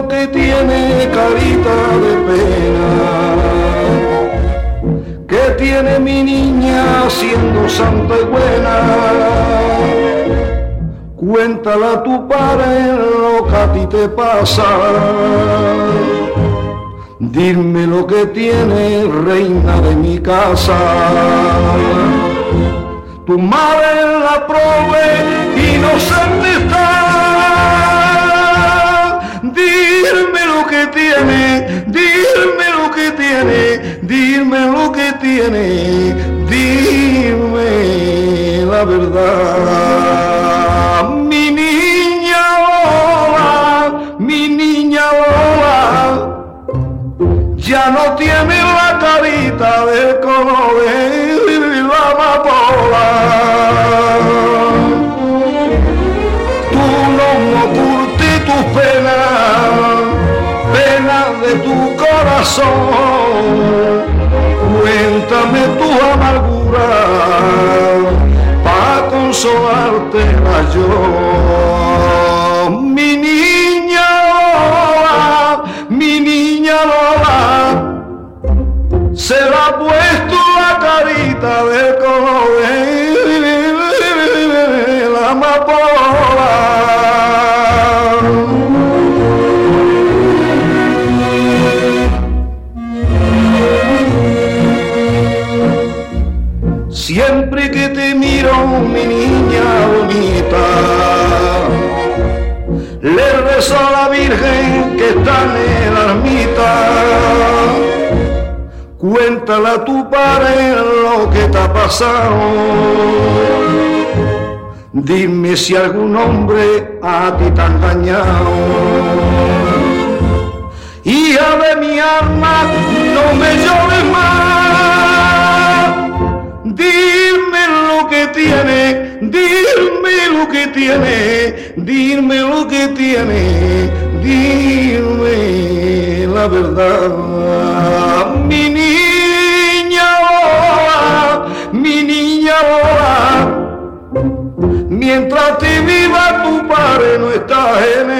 Porque tiene carita de pena. Que tiene mi niña siendo santa y buena. Cuéntala tu padre lo que a ti te pasa. Dime lo que tiene reina de mi casa. Tu madre la prove sé está que tiene, dime lo que tiene, dime lo que tiene, dime la verdad. Mi niña Lola, mi niña Lola, ya no tiene la carita de color de la amapola. Cuéntame tu amargura para consolarte yo. Mi niña Lola, mi niña Lola, se la ha puesto la carita de color la amapola. Siempre que te miro, mi niña bonita, le rezo a la Virgen que está en la ermita. Cuéntale a tu padre lo que te ha pasado. Dime si algún hombre a ti te ha engañado. Hija de mi alma, no me llores tiene, dime lo que tiene, dime lo que tiene, dime la verdad. Mi niña, mi niña, mientras te viva tu padre no estás en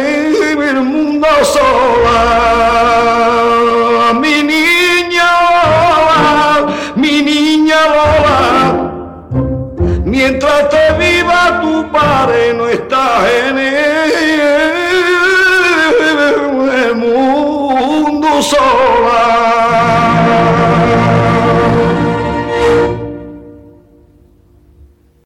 el mundo sola.